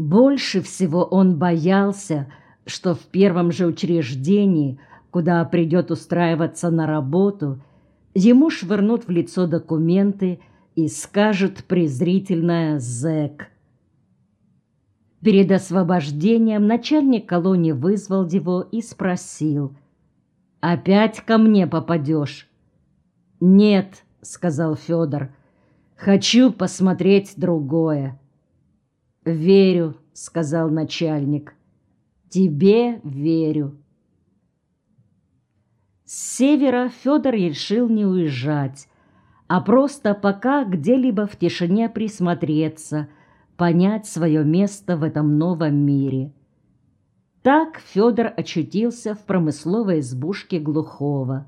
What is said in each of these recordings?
Больше всего он боялся, что в первом же учреждении, куда придет устраиваться на работу, ему швырнут в лицо документы и скажут презрительное «зэк». Перед освобождением начальник колонии вызвал его и спросил, «Опять ко мне попадешь?» «Нет», — сказал Федор, — «хочу посмотреть другое». «Верю», — сказал начальник, — «тебе верю». С севера Федор решил не уезжать, а просто пока где-либо в тишине присмотреться, понять свое место в этом новом мире. Так Федор очутился в промысловой избушке Глухого.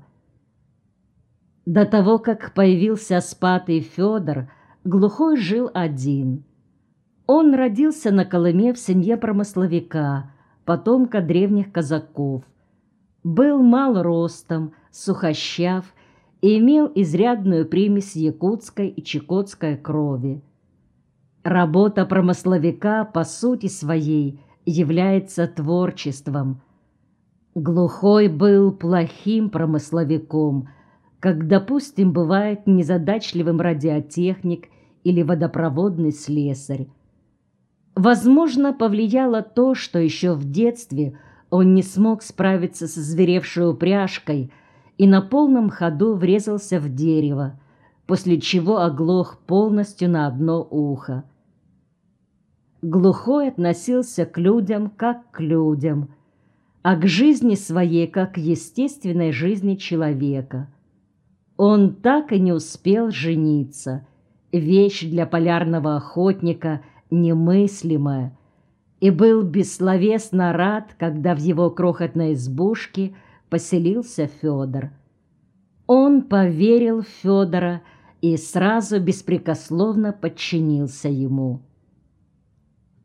До того, как появился спатый Федор, Глухой жил один. Он родился на Колыме в семье промысловика, потомка древних казаков был мал ростом, сухощав и имел изрядную примесь якутской и чекотской крови. Работа промысловика по сути своей является творчеством. Глухой был плохим промысловиком, как, допустим, бывает незадачливым радиотехник или водопроводный слесарь. Возможно, повлияло то, что еще в детстве – он не смог справиться со зверевшей упряжкой и на полном ходу врезался в дерево, после чего оглох полностью на одно ухо. Глухой относился к людям как к людям, а к жизни своей как к естественной жизни человека. Он так и не успел жениться, вещь для полярного охотника немыслимая – и был бессловесно рад, когда в его крохотной избушке поселился Федор. Он поверил в Федора и сразу беспрекословно подчинился ему.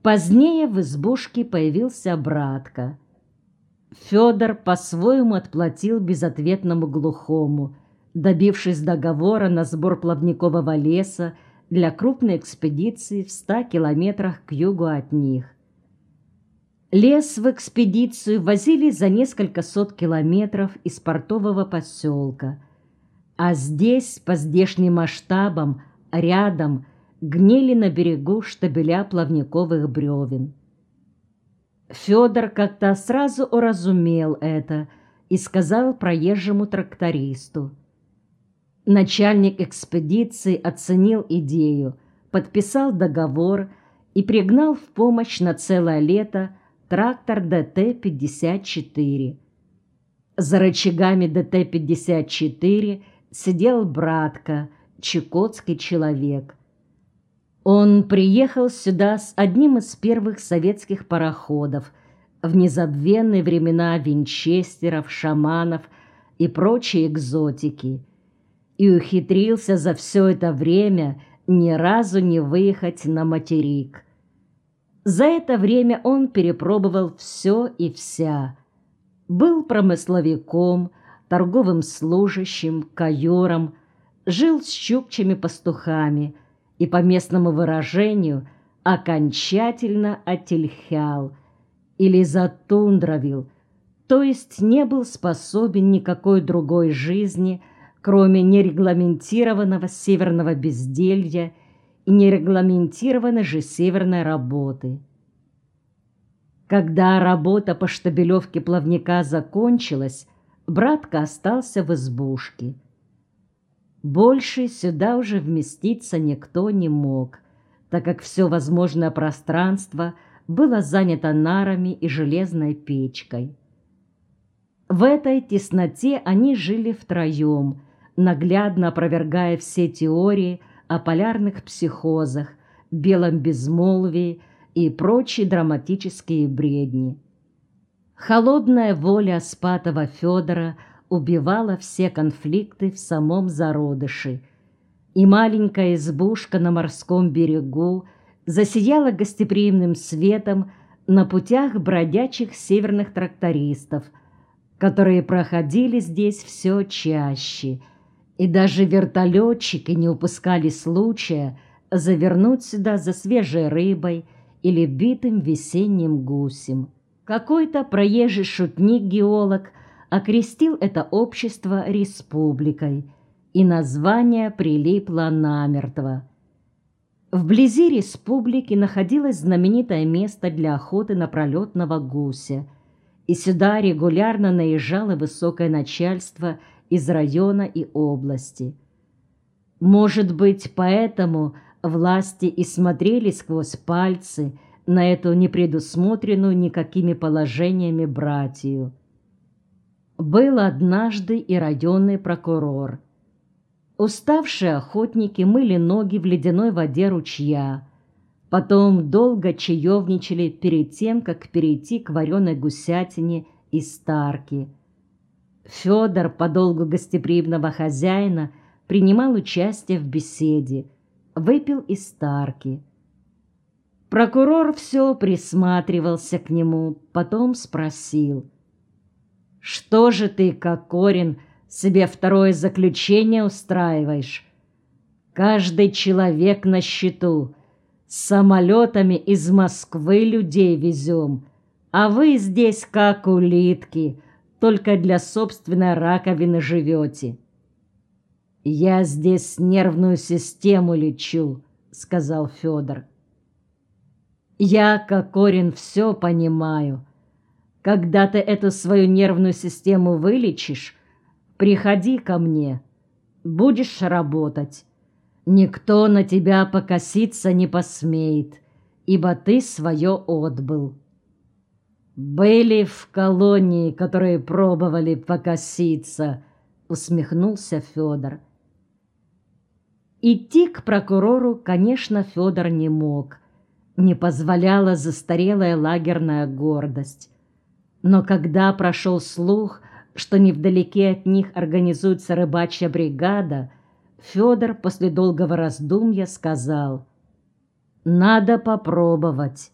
Позднее в избушке появился братка. Федор по-своему отплатил безответному глухому, добившись договора на сбор плавникового леса для крупной экспедиции в ста километрах к югу от них. Лес в экспедицию возили за несколько сот километров из портового поселка. А здесь, по здешним масштабам, рядом, гнили на берегу штабеля плавниковых бревен. Федор как-то сразу уразумел это и сказал проезжему трактористу. Начальник экспедиции оценил идею, подписал договор и пригнал в помощь на целое лето трактор ДТ-54. За рычагами ДТ-54 сидел братка, чукотский человек. Он приехал сюда с одним из первых советских пароходов в незабвенные времена винчестеров, шаманов и прочей экзотики и ухитрился за все это время ни разу не выехать на материк. За это время он перепробовал все и вся. Был промысловиком, торговым служащим, каюром, жил с чукчими пастухами и, по местному выражению, окончательно отельхял или затундровил, то есть не был способен никакой другой жизни, кроме нерегламентированного северного безделья и нерегламентированной же северной работы. Когда работа по штабелевке плавника закончилась, братка остался в избушке. Больше сюда уже вместиться никто не мог, так как все возможное пространство было занято нарами и железной печкой. В этой тесноте они жили втроем, наглядно опровергая все теории о полярных психозах, белом безмолвии и прочие драматические бредни. Холодная воля Спатова Федора убивала все конфликты в самом зародыше, и маленькая избушка на морском берегу засияла гостеприимным светом на путях бродячих северных трактористов, которые проходили здесь все чаще – и даже вертолетчики не упускали случая завернуть сюда за свежей рыбой или битым весенним гусем. Какой-то проезжий шутник-геолог окрестил это общество республикой, и название прилипло намертво. Вблизи республики находилось знаменитое место для охоты на пролетного гуся, и сюда регулярно наезжало высокое начальство из района и области. Может быть, поэтому власти и смотрели сквозь пальцы на эту непредусмотренную никакими положениями братью. Был однажды и районный прокурор. Уставшие охотники мыли ноги в ледяной воде ручья, потом долго чаевничали перед тем, как перейти к вареной гусятине и старки. Федор, по долгу гостеприимного хозяина, принимал участие в беседе, выпил из старки. Прокурор все присматривался к нему, потом спросил. «Что же ты, как Корин, себе второе заключение устраиваешь? Каждый человек на счету. Самолетами из Москвы людей везем, а вы здесь как улитки, только для собственной раковины живете». «Я здесь нервную систему лечу», — сказал Федор. «Я, как Корин, все понимаю. Когда ты эту свою нервную систему вылечишь, приходи ко мне, будешь работать. Никто на тебя покоситься не посмеет, ибо ты свое отбыл». «Были в колонии, которые пробовали покоситься», — усмехнулся Федор. Идти к прокурору, конечно, Федор не мог. Не позволяла застарелая лагерная гордость. Но когда прошел слух, что невдалеке от них организуется рыбачья бригада, Федор после долгого раздумья сказал «Надо попробовать».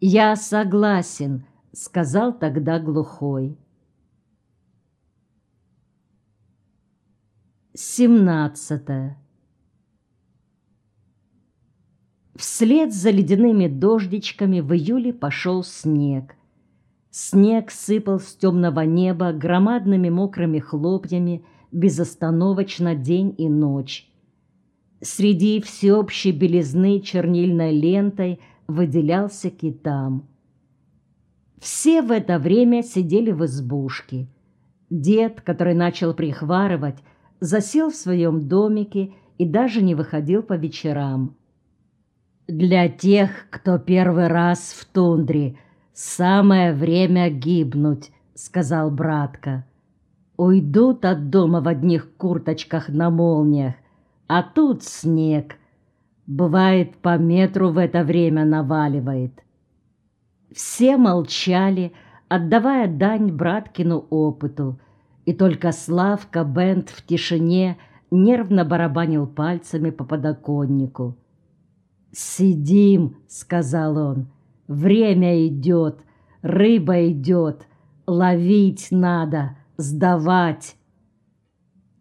«Я согласен», — сказал тогда глухой. Семнадцатое. Вслед за ледяными дождичками в июле пошел снег. Снег сыпал с темного неба громадными мокрыми хлопьями безостановочно день и ночь. Среди всеобщей белизны чернильной лентой выделялся китам. Все в это время сидели в избушке. Дед, который начал прихварывать, засел в своем домике и даже не выходил по вечерам. Для тех, кто первый раз в тундре, самое время гибнуть, сказал братка. Уйдут от дома в одних курточках на молниях, а тут снег. Бывает, по метру в это время наваливает. Все молчали, отдавая дань браткину опыту, и только Славка Бент в тишине нервно барабанил пальцами по подоконнику. «Сидим», — сказал он, — «время идет, рыба идет, ловить надо, сдавать».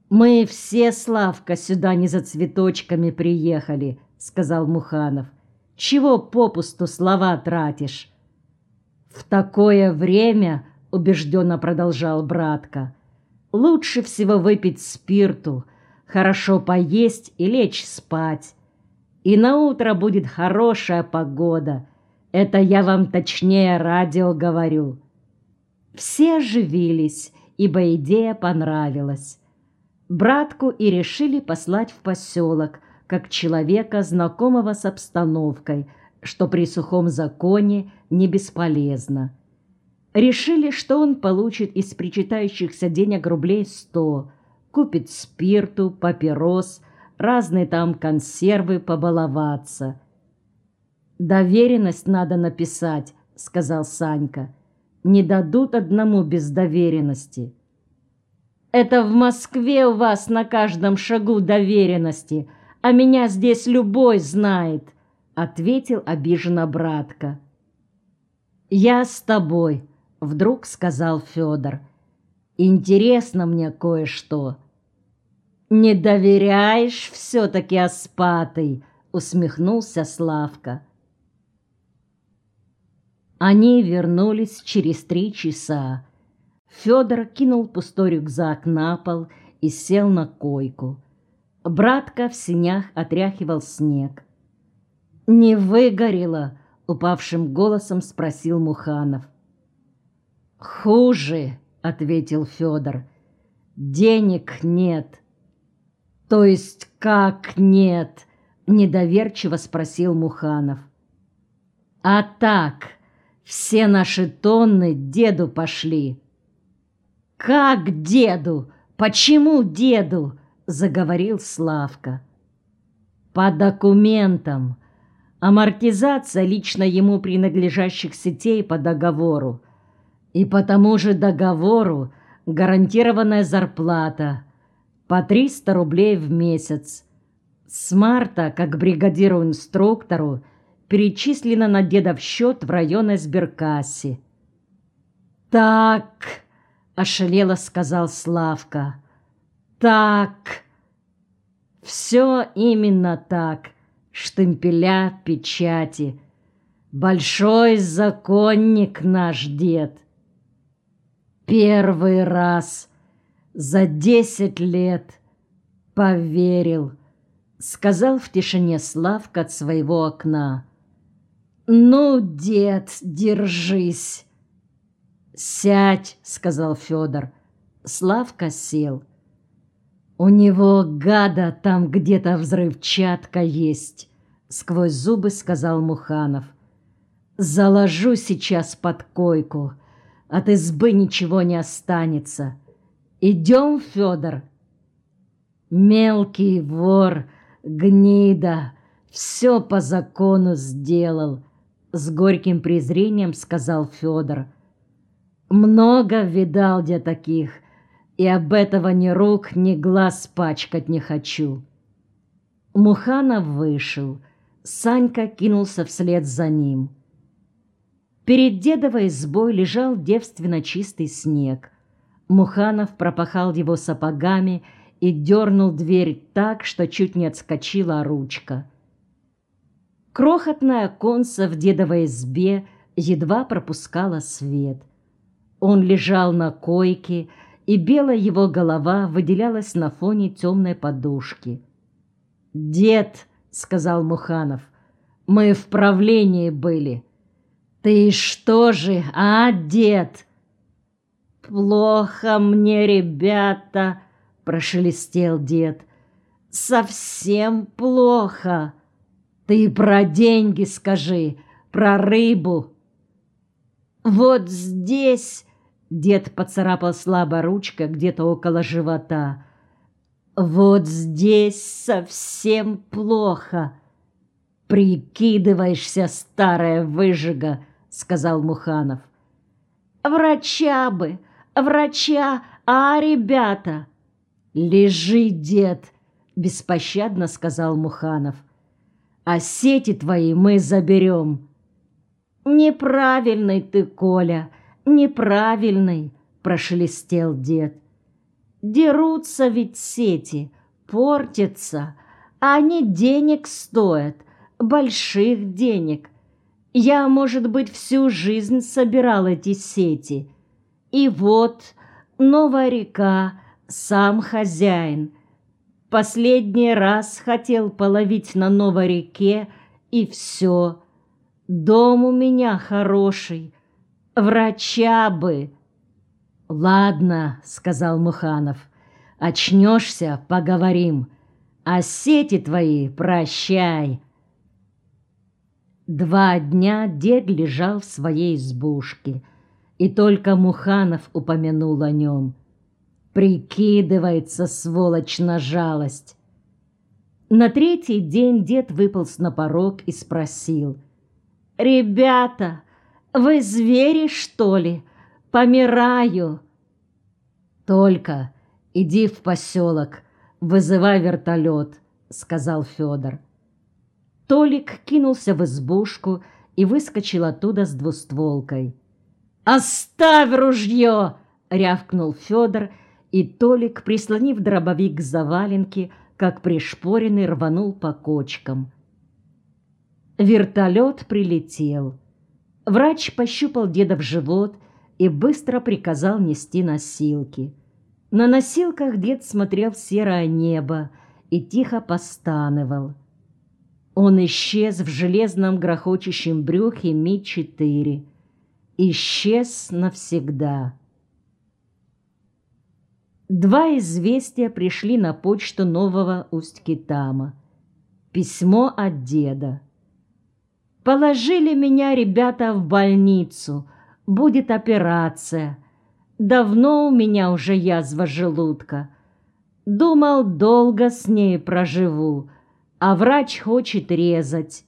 «Мы все, Славка, сюда не за цветочками приехали», — сказал Муханов. «Чего попусту слова тратишь?» «В такое время», — убежденно продолжал братка, — «лучше всего выпить спирту, хорошо поесть и лечь спать. И на утро будет хорошая погода. Это я вам точнее радио говорю. Все оживились, ибо идея понравилась. Братку и решили послать в поселок, как человека, знакомого с обстановкой, что при сухом законе не бесполезно. Решили, что он получит из причитающихся денег рублей сто, купит спирту, папирос – разные там консервы побаловаться. «Доверенность надо написать», — сказал Санька. «Не дадут одному без доверенности». «Это в Москве у вас на каждом шагу доверенности, а меня здесь любой знает», — ответил обиженно братка. «Я с тобой», — вдруг сказал Федор. «Интересно мне кое-что». «Не доверяешь все-таки Аспатой?» — усмехнулся Славка. Они вернулись через три часа. Федор кинул пустой рюкзак на пол и сел на койку. Братка в синях отряхивал снег. «Не выгорело?» — упавшим голосом спросил Муханов. «Хуже», — ответил Федор. «Денег нет». «То есть как нет?» — недоверчиво спросил Муханов. «А так, все наши тонны деду пошли». «Как деду? Почему деду?» — заговорил Славка. «По документам. Амортизация лично ему принадлежащих сетей по договору. И по тому же договору гарантированная зарплата по 300 рублей в месяц. С марта, как бригадиру-инструктору, перечислено на дедов счет в районной сберкассе. «Так», — ошалело сказал Славка, — «так». Все именно так, штемпеля, печати. Большой законник наш дед. Первый раз за десять лет поверил, сказал в тишине Славка от своего окна. «Ну, дед, держись!» «Сядь!» — сказал Федор. Славка сел. «У него, гада, там где-то взрывчатка есть!» Сквозь зубы сказал Муханов. «Заложу сейчас под койку!» От избы ничего не останется. Идем, Федор. Мелкий вор, гнида, все по закону сделал, с горьким презрением сказал Федор. Много видал я таких, и об этого ни рук, ни глаз пачкать не хочу. Муханов вышел, Санька кинулся вслед за ним — Перед дедовой избой лежал девственно чистый снег. Муханов пропахал его сапогами и дернул дверь так, что чуть не отскочила ручка. Крохотное оконце в дедовой избе едва пропускало свет. Он лежал на койке, и белая его голова выделялась на фоне темной подушки. «Дед», — сказал Муханов, — «мы в правлении были». «Ты что же, а, дед?» «Плохо мне, ребята!» — прошелестел дед. «Совсем плохо! Ты про деньги скажи, про рыбу!» «Вот здесь...» — дед поцарапал слабо ручкой где-то около живота. «Вот здесь совсем плохо!» «Прикидываешься, старая выжига!» — сказал Муханов. «Врача бы! Врача! А, ребята!» «Лежи, дед!» — беспощадно сказал Муханов. «А сети твои мы заберем». «Неправильный ты, Коля, неправильный!» — прошелестел дед. «Дерутся ведь сети, портятся, а они денег стоят, больших денег». Я, может быть, всю жизнь собирал эти сети. И вот новая река, сам хозяин. Последний раз хотел половить на новой реке, и все. Дом у меня хороший, врача бы. «Ладно», — сказал Муханов, — «очнешься, поговорим. А сети твои прощай». Два дня дед лежал в своей избушке, и только Муханов упомянул о нем. Прикидывается, сволочь, на жалость. На третий день дед выполз на порог и спросил. «Ребята, вы звери, что ли? Помираю!» «Только иди в поселок, вызывай вертолет», — сказал Федор. Толик кинулся в избушку и выскочил оттуда с двустволкой. «Оставь ружье!» — рявкнул Федор, и Толик, прислонив дробовик к заваленке, как пришпоренный, рванул по кочкам. Вертолет прилетел. Врач пощупал деда в живот и быстро приказал нести носилки. На носилках дед смотрел в серое небо и тихо постанывал. Он исчез в железном грохочущем брюхе Ми-4. Исчез навсегда. Два известия пришли на почту нового Усть-Китама. Письмо от деда. «Положили меня ребята в больницу. Будет операция. Давно у меня уже язва желудка. Думал, долго с ней проживу, а врач хочет резать.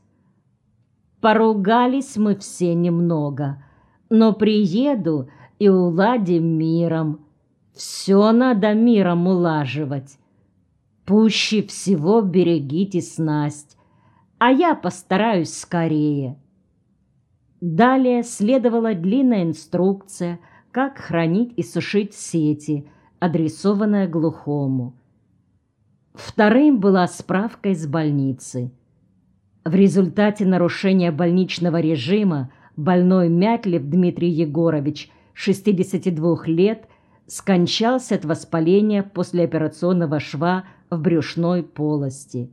Поругались мы все немного, но приеду и уладим миром». Все надо миром улаживать. Пуще всего берегите снасть, а я постараюсь скорее. Далее следовала длинная инструкция, как хранить и сушить сети, адресованная глухому. Вторым была справка из больницы. В результате нарушения больничного режима больной Мятлев Дмитрий Егорович, 62 лет, скончался от воспаления послеоперационного шва в брюшной полости.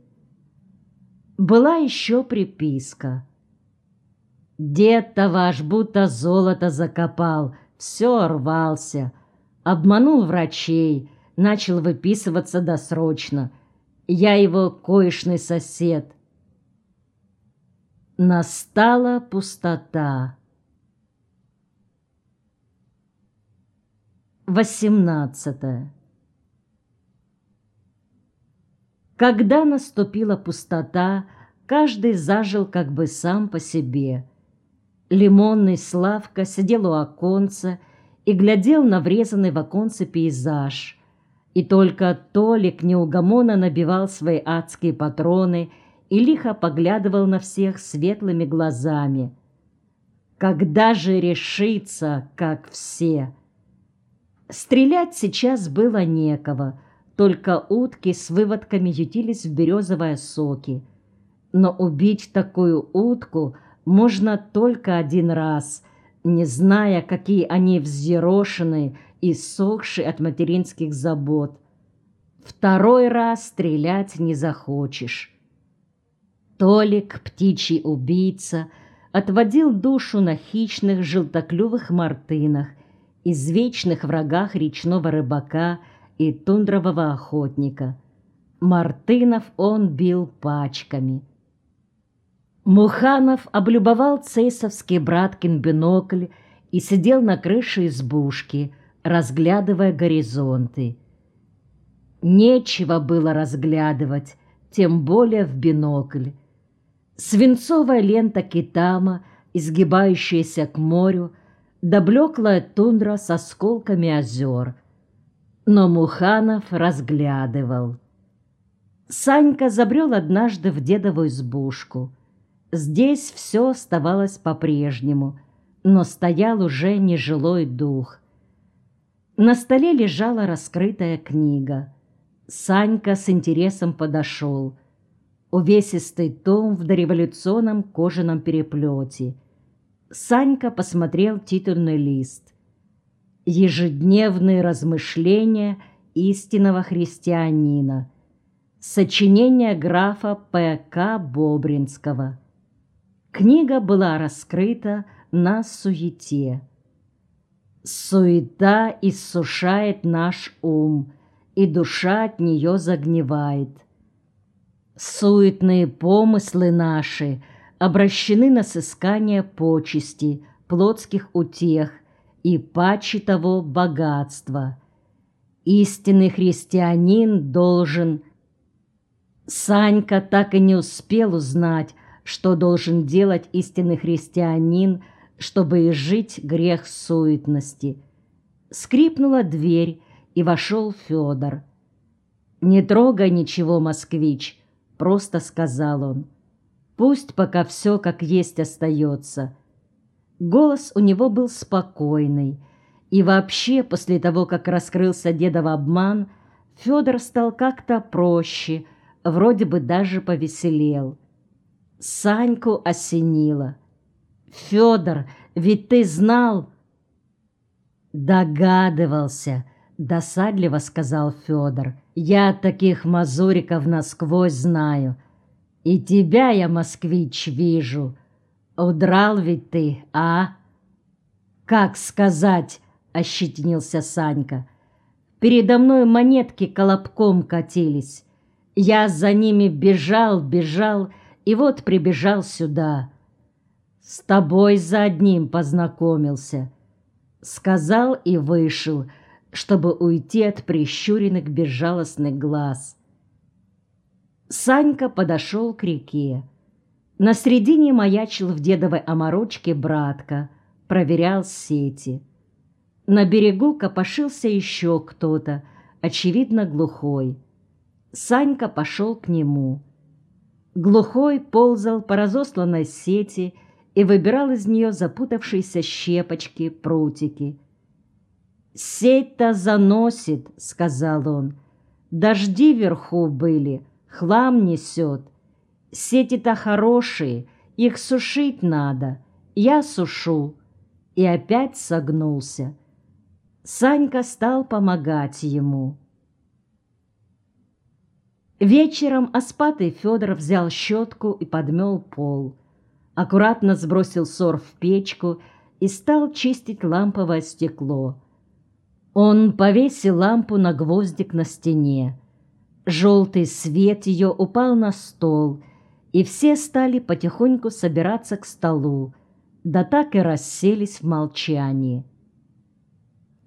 Была еще приписка. «Дед-то ваш будто золото закопал, все рвался, обманул врачей, начал выписываться досрочно. Я его коишный сосед». Настала пустота. 18. Когда наступила пустота, каждый зажил как бы сам по себе. Лимонный Славка сидел у оконца и глядел на врезанный в оконце пейзаж. И только Толик неугомонно набивал свои адские патроны и лихо поглядывал на всех светлыми глазами. Когда же решиться, как все? Стрелять сейчас было некого, только утки с выводками ютились в березовые соки. Но убить такую утку можно только один раз, не зная, какие они взъерошенные и сохшие от материнских забот. Второй раз стрелять не захочешь. Толик, птичий убийца, отводил душу на хищных желтоклювых мартынах извечных врагах речного рыбака и тундрового охотника. Мартынов он бил пачками. Муханов облюбовал цейсовский браткин бинокль и сидел на крыше избушки, разглядывая горизонты. Нечего было разглядывать, тем более в бинокль. Свинцовая лента китама, изгибающаяся к морю, да блеклая тундра с осколками озер. Но Муханов разглядывал. Санька забрел однажды в дедову избушку. Здесь все оставалось по-прежнему, но стоял уже нежилой дух. На столе лежала раскрытая книга. Санька с интересом подошел. Увесистый том в дореволюционном кожаном переплете — Санька посмотрел титульный лист. «Ежедневные размышления истинного христианина». Сочинение графа П.К. Бобринского. Книга была раскрыта на суете. Суета иссушает наш ум, и душа от нее загнивает. Суетные помыслы наши — обращены на сыскание почести, плотских утех и паче того богатства. Истинный христианин должен... Санька так и не успел узнать, что должен делать истинный христианин, чтобы изжить грех суетности. Скрипнула дверь, и вошел Федор. «Не трогай ничего, москвич», — просто сказал он. Пусть пока все как есть остается. Голос у него был спокойный. И вообще, после того, как раскрылся дедов обман, Федор стал как-то проще, вроде бы даже повеселел. Саньку осенило. «Федор, Ведь ты знал...» «Догадывался», — досадливо сказал Федор. «Я таких мазуриков насквозь знаю. И тебя я, москвич, вижу. Удрал ведь ты, а?» «Как сказать?» — ощетинился Санька. «Передо мной монетки колобком катились. Я за ними бежал, бежал, и вот прибежал сюда. С тобой за одним познакомился». Сказал и вышел, чтобы уйти от прищуренных безжалостных глаз. Санька подошел к реке. На средине маячил в дедовой оморочке братка, проверял сети. На берегу копошился еще кто-то, очевидно, глухой. Санька пошел к нему. Глухой ползал по разосланной сети и выбирал из нее запутавшиеся щепочки, прутики. «Сеть-то заносит», — сказал он. «Дожди вверху были, хлам несет. Сети-то хорошие, их сушить надо. Я сушу». И опять согнулся. Санька стал помогать ему. Вечером Аспатый Федор взял щетку и подмел пол аккуратно сбросил сор в печку и стал чистить ламповое стекло. Он повесил лампу на гвоздик на стене. Желтый свет ее упал на стол, и все стали потихоньку собираться к столу, да так и расселись в молчании.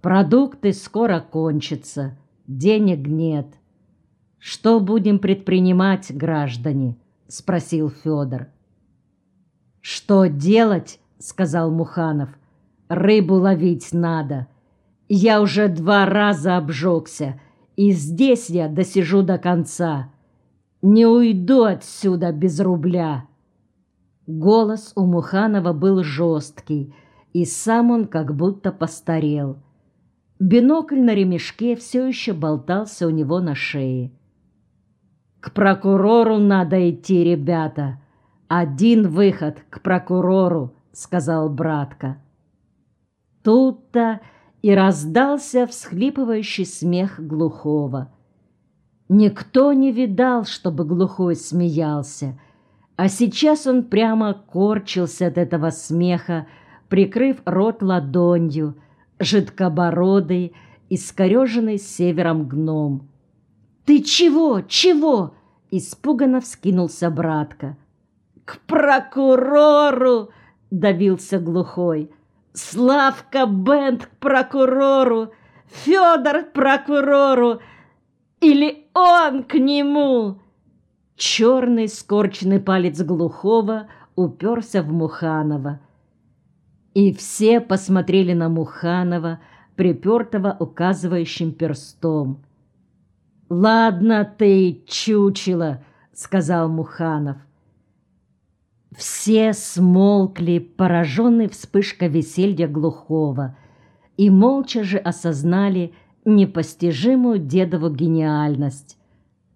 Продукты скоро кончатся, денег нет. Что будем предпринимать, граждане? спросил Федор. «Что делать?» — сказал Муханов. «Рыбу ловить надо. Я уже два раза обжегся, и здесь я досижу до конца. Не уйду отсюда без рубля». Голос у Муханова был жесткий, и сам он как будто постарел. Бинокль на ремешке все еще болтался у него на шее. «К прокурору надо идти, ребята!» «Один выход к прокурору», — сказал братка. Тут-то и раздался всхлипывающий смех глухого. Никто не видал, чтобы глухой смеялся, а сейчас он прямо корчился от этого смеха, прикрыв рот ладонью, жидкобородый, искореженный севером гном. «Ты чего? Чего?» — испуганно вскинулся братка. «К прокурору!» — давился глухой. «Славка Бенд к прокурору! Федор к прокурору! Или он к нему!» Черный скорченный палец глухого уперся в Муханова. И все посмотрели на Муханова, припертого указывающим перстом. «Ладно ты, чучело!» — сказал Муханов. Все смолкли, пораженные вспышкой веселья глухого, и молча же осознали непостижимую дедову гениальность.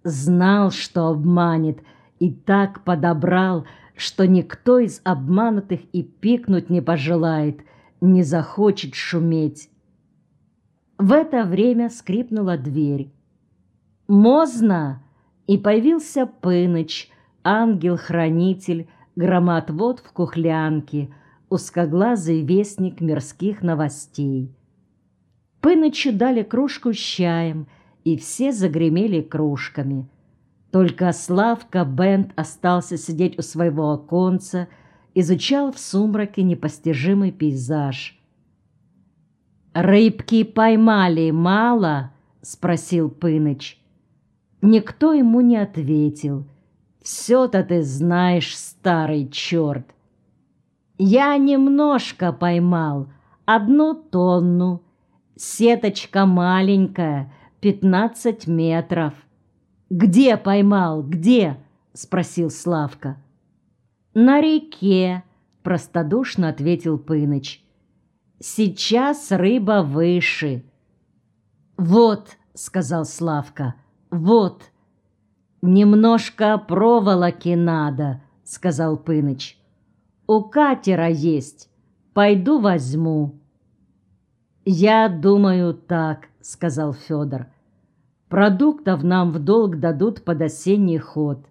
Знал, что обманет, и так подобрал, что никто из обманутых и пикнуть не пожелает, не захочет шуметь. В это время скрипнула дверь. «Мозна!» И появился Пыныч, ангел-хранитель, громоотвод в кухлянке, узкоглазый вестник мирских новостей. Пынычу дали кружку с чаем, и все загремели кружками. Только Славка Бент остался сидеть у своего оконца, изучал в сумраке непостижимый пейзаж. «Рыбки поймали мало?» — спросил Пыныч. Никто ему не ответил — все-то ты знаешь, старый черт. Я немножко поймал, одну тонну. Сеточка маленькая, пятнадцать метров. Где поймал, где? Спросил Славка. На реке, простодушно ответил Пыныч. Сейчас рыба выше. Вот, сказал Славка, вот. «Немножко проволоки надо», — сказал Пыныч. «У катера есть. Пойду возьму». «Я думаю так», — сказал Федор. «Продуктов нам в долг дадут под осенний ход.